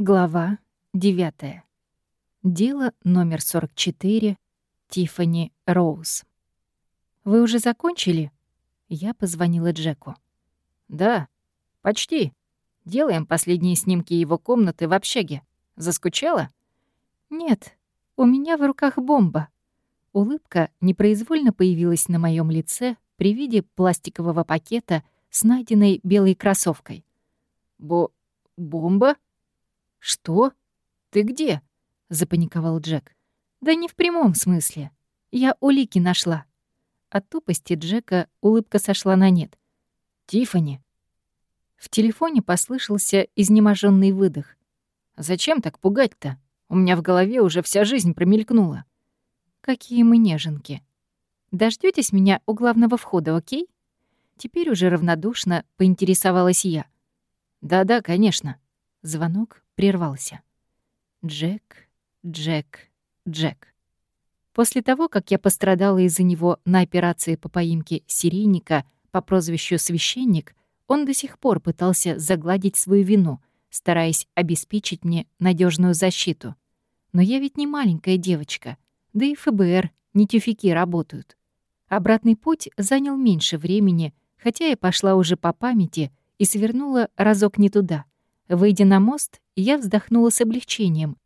Глава 9. Дело номер 44. Тиффани Роуз. «Вы уже закончили?» Я позвонила Джеку. «Да, почти. Делаем последние снимки его комнаты в общаге. Заскучала?» «Нет, у меня в руках бомба». Улыбка непроизвольно появилась на моем лице при виде пластикового пакета с найденной белой кроссовкой. «Бо... бомба?» «Что? Ты где?» — запаниковал Джек. «Да не в прямом смысле. Я улики нашла». От тупости Джека улыбка сошла на нет. Тифани. В телефоне послышался изнеможенный выдох. «Зачем так пугать-то? У меня в голове уже вся жизнь промелькнула». «Какие мы неженки. Дождётесь меня у главного входа, окей?» Теперь уже равнодушно поинтересовалась я. «Да-да, конечно». Звонок прервался. Джек, Джек, Джек. После того, как я пострадала из-за него на операции по поимке серийника по прозвищу «Священник», он до сих пор пытался загладить свою вину, стараясь обеспечить мне надежную защиту. Но я ведь не маленькая девочка, да и ФБР, не тюфяки работают. Обратный путь занял меньше времени, хотя я пошла уже по памяти и свернула разок не туда — Выйдя на мост, я вздохнула с облегчением,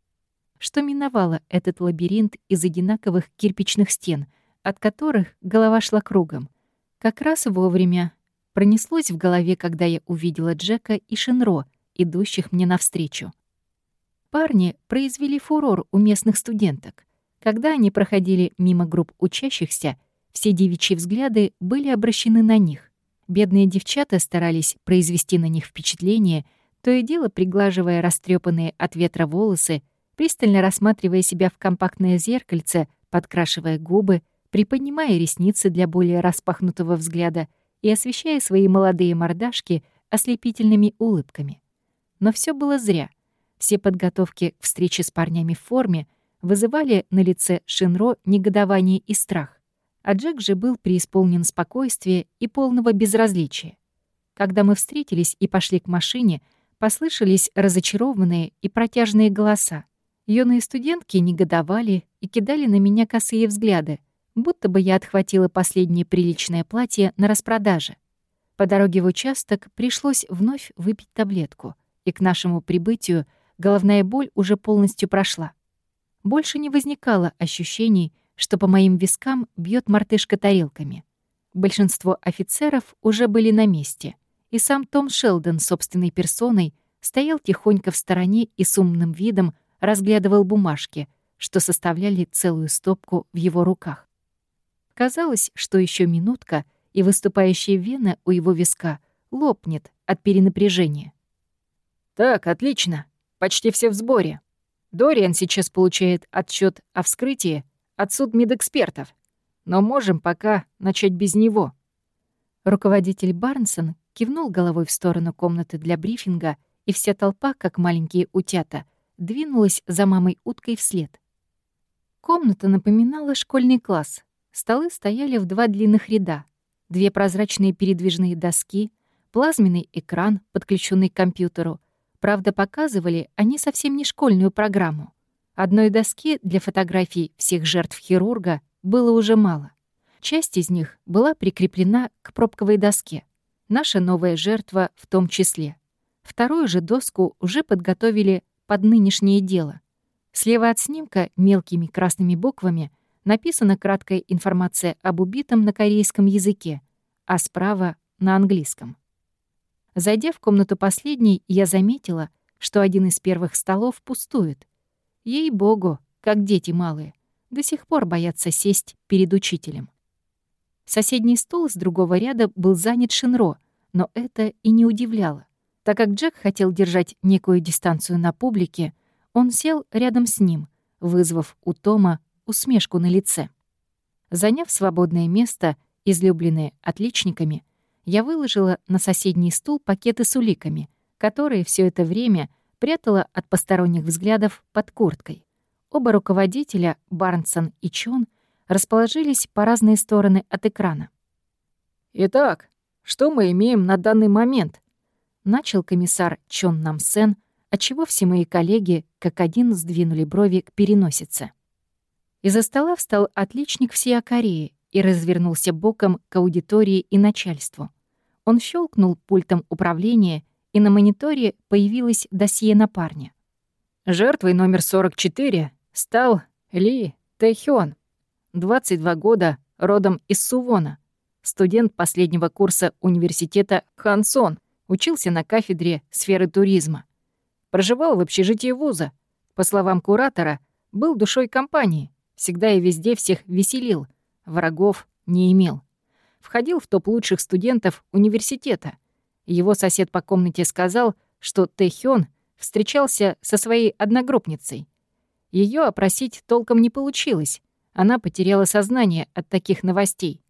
что миновала этот лабиринт из одинаковых кирпичных стен, от которых голова шла кругом. Как раз вовремя пронеслось в голове, когда я увидела Джека и Шинро, идущих мне навстречу. Парни произвели фурор у местных студенток. Когда они проходили мимо групп учащихся, все девичьи взгляды были обращены на них. Бедные девчата старались произвести на них впечатление — то и дело приглаживая растрепанные от ветра волосы, пристально рассматривая себя в компактное зеркальце, подкрашивая губы, приподнимая ресницы для более распахнутого взгляда и освещая свои молодые мордашки ослепительными улыбками. Но все было зря. Все подготовки к встрече с парнями в форме вызывали на лице Шинро негодование и страх. А Джек же был преисполнен спокойствия и полного безразличия. Когда мы встретились и пошли к машине, Послышались разочарованные и протяжные голоса. Юные студентки негодовали и кидали на меня косые взгляды, будто бы я отхватила последнее приличное платье на распродаже. По дороге в участок пришлось вновь выпить таблетку, и к нашему прибытию головная боль уже полностью прошла. Больше не возникало ощущений, что по моим вискам бьет мартышка тарелками. Большинство офицеров уже были на месте — и сам Том Шелдон собственной персоной стоял тихонько в стороне и с умным видом разглядывал бумажки, что составляли целую стопку в его руках. Казалось, что еще минутка, и выступающая вена у его виска лопнет от перенапряжения. «Так, отлично. Почти все в сборе. Дориан сейчас получает отчет о вскрытии от судмедэкспертов, но можем пока начать без него». Руководитель Барнсон кивнул головой в сторону комнаты для брифинга, и вся толпа, как маленькие утята, двинулась за мамой уткой вслед. Комната напоминала школьный класс. Столы стояли в два длинных ряда. Две прозрачные передвижные доски, плазменный экран, подключенный к компьютеру. Правда, показывали они совсем не школьную программу. Одной доски для фотографий всех жертв хирурга было уже мало. Часть из них была прикреплена к пробковой доске — наша новая жертва в том числе. Вторую же доску уже подготовили под нынешнее дело. Слева от снимка мелкими красными буквами написана краткая информация об убитом на корейском языке, а справа — на английском. Зайдя в комнату последней, я заметила, что один из первых столов пустует. Ей-богу, как дети малые, до сих пор боятся сесть перед учителем. Соседний стол с другого ряда был занят Шинро, но это и не удивляло. Так как Джек хотел держать некую дистанцию на публике, он сел рядом с ним, вызвав у Тома усмешку на лице. Заняв свободное место, излюбленное отличниками, я выложила на соседний стул пакеты с уликами, которые все это время прятала от посторонних взглядов под курткой. Оба руководителя, Барнсон и Чон, расположились по разные стороны от экрана. «Итак, что мы имеем на данный момент?» Начал комиссар Чон Намсен, отчего все мои коллеги как один сдвинули брови к переносице. Из-за стола встал отличник всей Акореи и развернулся боком к аудитории и начальству. Он щелкнул пультом управления, и на мониторе появилось досье на парня. Жертвой номер 44 стал Ли Тэхён, 22 года, родом из Сувона, студент последнего курса университета Хансон, учился на кафедре сферы туризма. Проживал в общежитии вуза. По словам куратора, был душой компании, всегда и везде всех веселил, врагов не имел. Входил в топ лучших студентов университета. Его сосед по комнате сказал, что Тэхён встречался со своей одногруппницей. Ее опросить толком не получилось. Она потеряла сознание от таких новостей.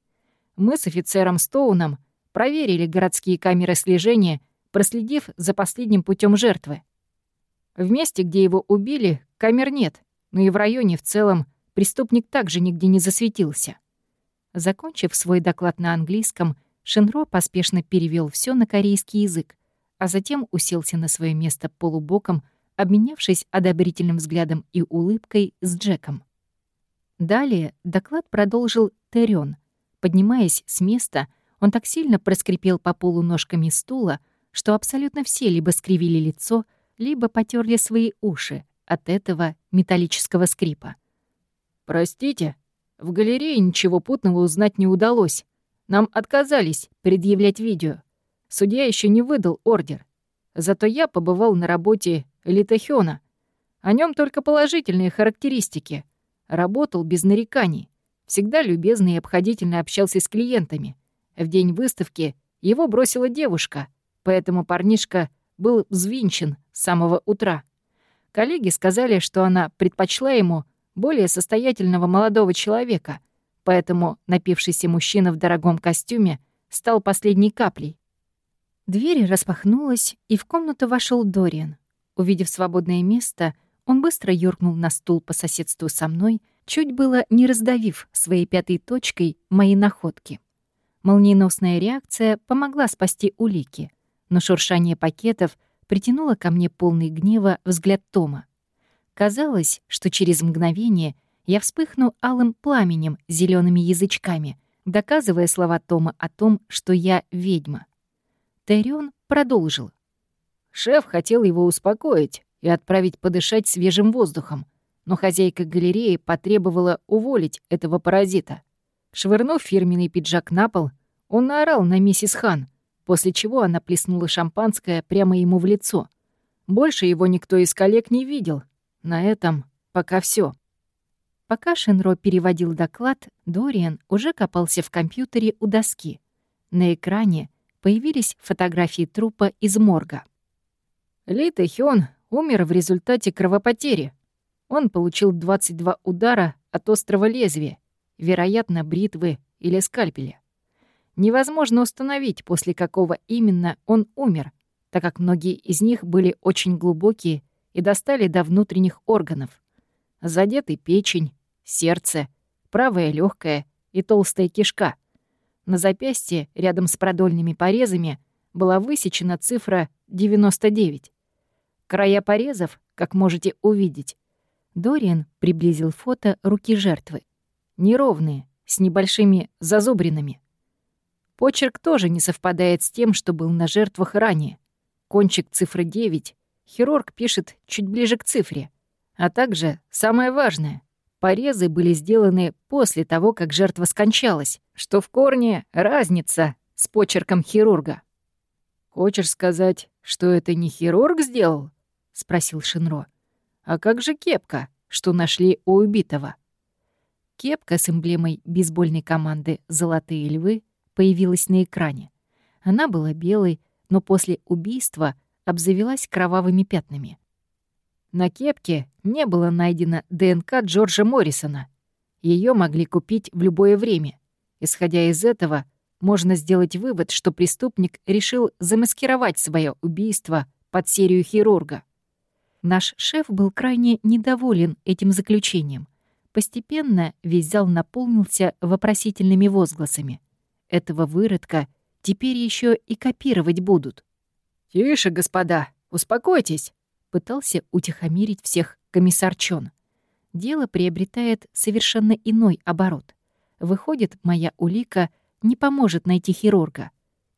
Мы с офицером Стоуном проверили городские камеры слежения, проследив за последним путем жертвы. В месте, где его убили, камер нет, но и в районе в целом преступник также нигде не засветился. Закончив свой доклад на английском, Шинро поспешно перевел все на корейский язык, а затем уселся на свое место полубоком, обменявшись одобрительным взглядом и улыбкой с Джеком. Далее доклад продолжил Терен. Поднимаясь с места, он так сильно проскрипел по полу ножками стула, что абсолютно все либо скривили лицо, либо потерли свои уши от этого металлического скрипа. «Простите, в галерее ничего путного узнать не удалось. Нам отказались предъявлять видео. Судья еще не выдал ордер. Зато я побывал на работе Литохёна. О нем только положительные характеристики. Работал без нареканий. Всегда любезно и обходительно общался с клиентами. В день выставки его бросила девушка, поэтому парнишка был взвинчен с самого утра. Коллеги сказали, что она предпочла ему более состоятельного молодого человека, поэтому напившийся мужчина в дорогом костюме стал последней каплей. Дверь распахнулась, и в комнату вошел Дориан. Увидев свободное место, он быстро юркнул на стул по соседству со мной, чуть было не раздавив своей пятой точкой мои находки. Молниеносная реакция помогла спасти улики, но шуршание пакетов притянуло ко мне полный гнева взгляд Тома. Казалось, что через мгновение я вспыхну алым пламенем зелеными язычками, доказывая слова Тома о том, что я ведьма. Тэрион продолжил. Шеф хотел его успокоить и отправить подышать свежим воздухом, но хозяйка галереи потребовала уволить этого паразита. Швырнув фирменный пиджак на пол, он наорал на миссис Хан, после чего она плеснула шампанское прямо ему в лицо. Больше его никто из коллег не видел. На этом пока все. Пока Шенро переводил доклад, Дориан уже копался в компьютере у доски. На экране появились фотографии трупа из морга. Ли Тэхён умер в результате кровопотери. Он получил 22 удара от острого лезвия, вероятно, бритвы или скальпеля. Невозможно установить, после какого именно он умер, так как многие из них были очень глубокие и достали до внутренних органов. Задеты печень, сердце, правая легкая и толстая кишка — на запястье, рядом с продольными порезами, была высечена цифра 99. Края порезов, как можете увидеть, Дориан приблизил фото руки жертвы. Неровные, с небольшими зазубринами. Почерк тоже не совпадает с тем, что был на жертвах ранее. Кончик цифры 9 хирург пишет чуть ближе к цифре. А также, самое важное, Порезы были сделаны после того, как жертва скончалась, что в корне разница с почерком хирурга. «Хочешь сказать, что это не хирург сделал?» — спросил Шинро. «А как же кепка, что нашли у убитого?» Кепка с эмблемой бейсбольной команды «Золотые львы» появилась на экране. Она была белой, но после убийства обзавелась кровавыми пятнами. На кепке не было найдено ДНК Джорджа Моррисона. Ее могли купить в любое время. Исходя из этого, можно сделать вывод, что преступник решил замаскировать свое убийство под серию хирурга. Наш шеф был крайне недоволен этим заключением. Постепенно весь зал наполнился вопросительными возгласами. Этого выродка теперь еще и копировать будут. «Тише, господа, успокойтесь», Пытался утихомирить всех комиссар Чон. Дело приобретает совершенно иной оборот. Выходит, моя улика не поможет найти хирурга.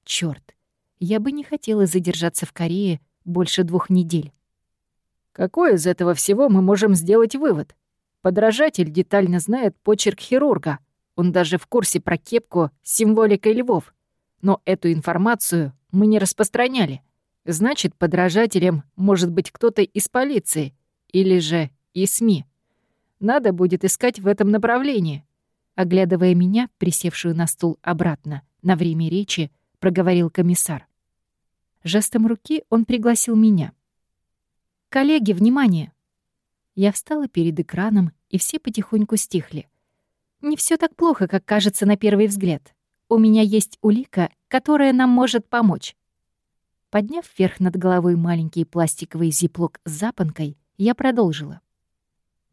Чёрт, я бы не хотела задержаться в Корее больше двух недель. Какой из этого всего мы можем сделать вывод? Подражатель детально знает почерк хирурга. Он даже в курсе про кепку с символикой львов. Но эту информацию мы не распространяли. Значит, подражателем может быть кто-то из полиции или же из СМИ. Надо будет искать в этом направлении. Оглядывая меня, присевшую на стул обратно, на время речи, проговорил комиссар. Жестом руки он пригласил меня. «Коллеги, внимание!» Я встала перед экраном, и все потихоньку стихли. Не все так плохо, как кажется на первый взгляд. У меня есть улика, которая нам может помочь. Подняв вверх над головой маленький пластиковый зиплок с запонкой, я продолжила.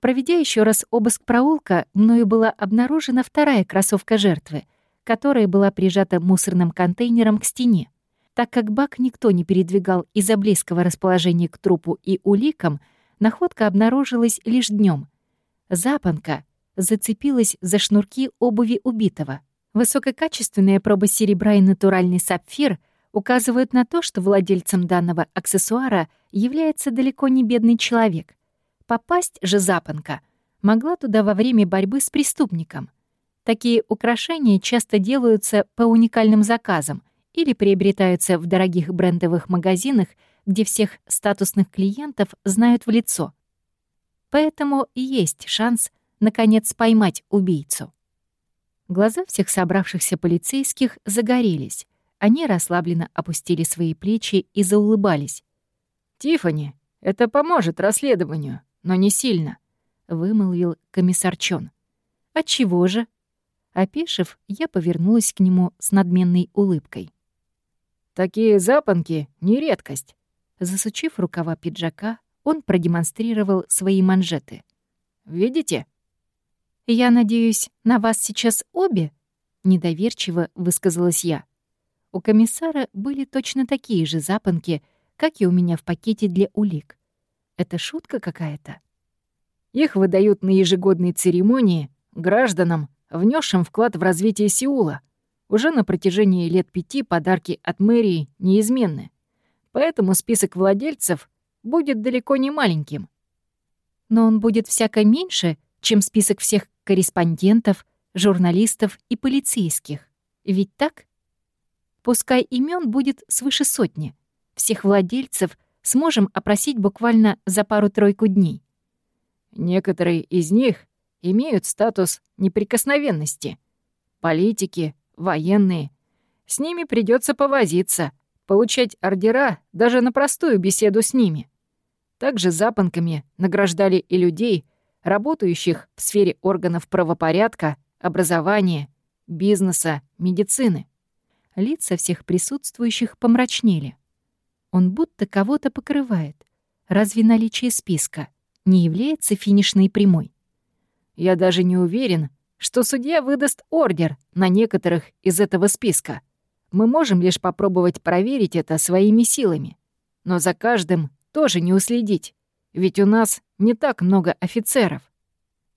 Проведя еще раз обыск проулка, мною была обнаружена вторая кроссовка жертвы, которая была прижата мусорным контейнером к стене. Так как бак никто не передвигал из-за близкого расположения к трупу и уликам, находка обнаружилась лишь днем. Запонка зацепилась за шнурки обуви убитого. Высококачественная проба серебра и натуральный сапфир указывают на то, что владельцем данного аксессуара является далеко не бедный человек — Попасть же запонка могла туда во время борьбы с преступником. Такие украшения часто делаются по уникальным заказам или приобретаются в дорогих брендовых магазинах, где всех статусных клиентов знают в лицо. Поэтому есть шанс, наконец, поймать убийцу. Глаза всех собравшихся полицейских загорелись. Они расслабленно опустили свои плечи и заулыбались. «Тиффани, это поможет расследованию», но не сильно», — вымолвил комиссар Чон. «Отчего же?» Опешив, я повернулась к нему с надменной улыбкой. «Такие запонки — не редкость». Засучив рукава пиджака, он продемонстрировал свои манжеты. «Видите?» «Я надеюсь, на вас сейчас обе?» — недоверчиво высказалась я. У комиссара были точно такие же запонки, как и у меня в пакете для улик. Это шутка какая-то? Их выдают на ежегодной церемонии гражданам, внесшим вклад в развитие Сеула. Уже на протяжении лет пяти подарки от мэрии неизменны. Поэтому список владельцев будет далеко не маленьким. Но он будет всяко меньше, чем список всех корреспондентов, журналистов и полицейских. Ведь так? Пускай имен будет свыше сотни. Всех владельцев — сможем опросить буквально за пару-тройку дней. Некоторые из них имеют статус неприкосновенности. Политики, военные. С ними придется повозиться, получать ордера даже на простую беседу с ними. Также запонками награждали и людей, работающих в сфере органов правопорядка, образования, бизнеса, медицины. Лица всех присутствующих помрачнели. Он будто кого-то покрывает. Разве наличие списка не является финишной прямой? Я даже не уверен, что судья выдаст ордер на некоторых из этого списка. Мы можем лишь попробовать проверить это своими силами. Но за каждым тоже не уследить, ведь у нас не так много офицеров.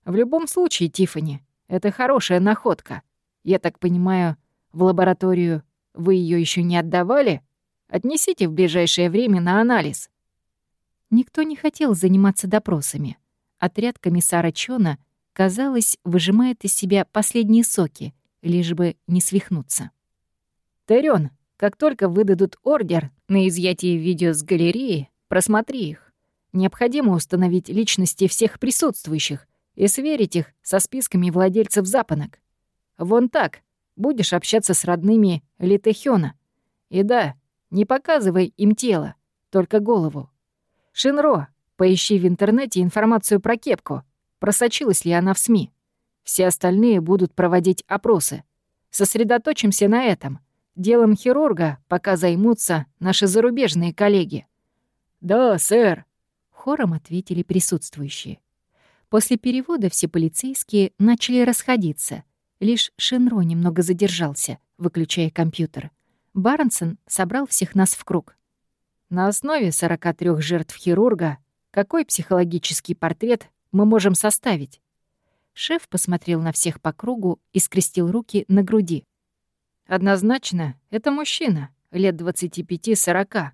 В любом случае, Тифани, это хорошая находка. Я так понимаю, в лабораторию вы ее еще не отдавали? Отнесите в ближайшее время на анализ». Никто не хотел заниматься допросами. Отряд комиссара Чона, казалось, выжимает из себя последние соки, лишь бы не свихнуться. «Терён, как только выдадут ордер на изъятие видео с галереи, просмотри их. Необходимо установить личности всех присутствующих и сверить их со списками владельцев запонок. Вон так будешь общаться с родными Литэхёна. И да, не показывай им тело, только голову. Шинро, поищи в интернете информацию про кепку. Просочилась ли она в СМИ? Все остальные будут проводить опросы. Сосредоточимся на этом. Делом хирурга пока займутся наши зарубежные коллеги. «Да, сэр», — хором ответили присутствующие. После перевода все полицейские начали расходиться. Лишь Шинро немного задержался, выключая компьютер. Барнсон собрал всех нас в круг. На основе 43 жертв хирурга какой психологический портрет мы можем составить? Шеф посмотрел на всех по кругу и скрестил руки на груди. Однозначно, это мужчина, лет 25-40,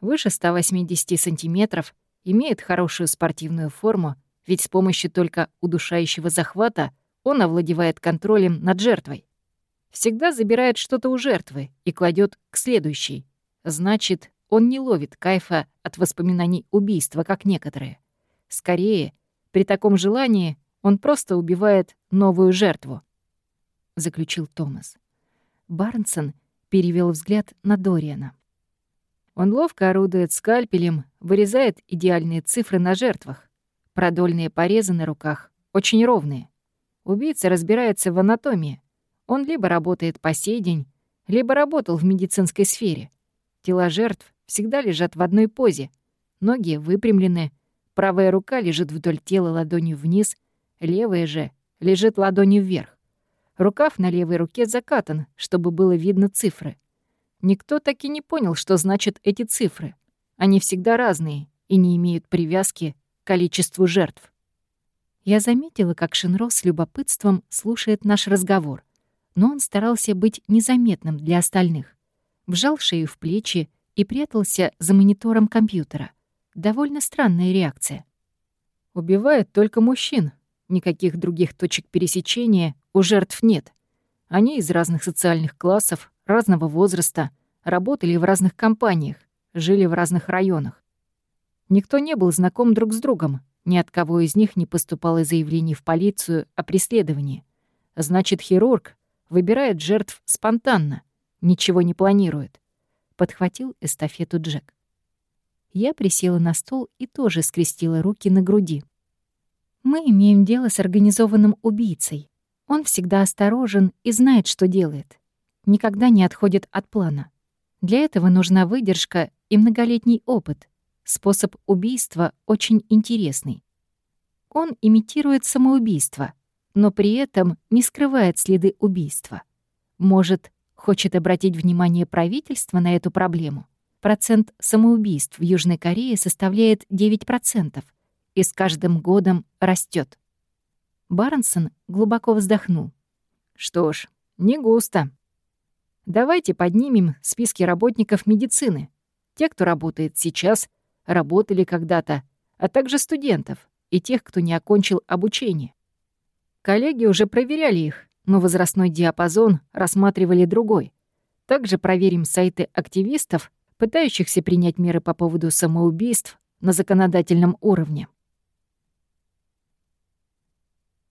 выше 180 сантиметров, имеет хорошую спортивную форму, ведь с помощью только удушающего захвата он овладевает контролем над жертвой. Всегда забирает что-то у жертвы и кладет к следующей. Значит, он не ловит кайфа от воспоминаний убийства, как некоторые. Скорее, при таком желании он просто убивает новую жертву, — заключил Томас. Барнсон перевел взгляд на Дориана. Он ловко орудует скальпелем, вырезает идеальные цифры на жертвах. Продольные порезы на руках очень ровные. Убийца разбирается в анатомии. Он либо работает по сей день, либо работал в медицинской сфере. Тела жертв всегда лежат в одной позе. Ноги выпрямлены, правая рука лежит вдоль тела ладонью вниз, левая же лежит ладонью вверх. Рукав на левой руке закатан, чтобы было видно цифры. Никто так и не понял, что значат эти цифры. Они всегда разные и не имеют привязки к количеству жертв. Я заметила, как Шинро с любопытством слушает наш разговор, но он старался быть незаметным для остальных. Вжал шею в плечи и прятался за монитором компьютера. Довольно странная реакция. Убивают только мужчин. Никаких других точек пересечения у жертв нет. Они из разных социальных классов, разного возраста, работали в разных компаниях, жили в разных районах. Никто не был знаком друг с другом, ни от кого из них не поступало заявлений в полицию о преследовании. Значит, хирург выбирает жертв спонтанно, ничего не планирует подхватил эстафету Джек. Я присела на стол и тоже скрестила руки на груди. Мы имеем дело с организованным убийцей. Он всегда осторожен и знает, что делает. Никогда не отходит от плана. Для этого нужна выдержка и многолетний опыт. Способ убийства очень интересный. Он имитирует самоубийство, но при этом не скрывает следы убийства. Может хочет обратить внимание правительства на эту проблему. Процент самоубийств в Южной Корее составляет 9% и с каждым годом растет. Барнсон глубоко вздохнул. Что ж, не густо. Давайте поднимем списки работников медицины. Те, кто работает сейчас, работали когда-то, а также студентов и тех, кто не окончил обучение. Коллеги уже проверяли их, но возрастной диапазон рассматривали другой. Также проверим сайты активистов, пытающихся принять меры по поводу самоубийств на законодательном уровне.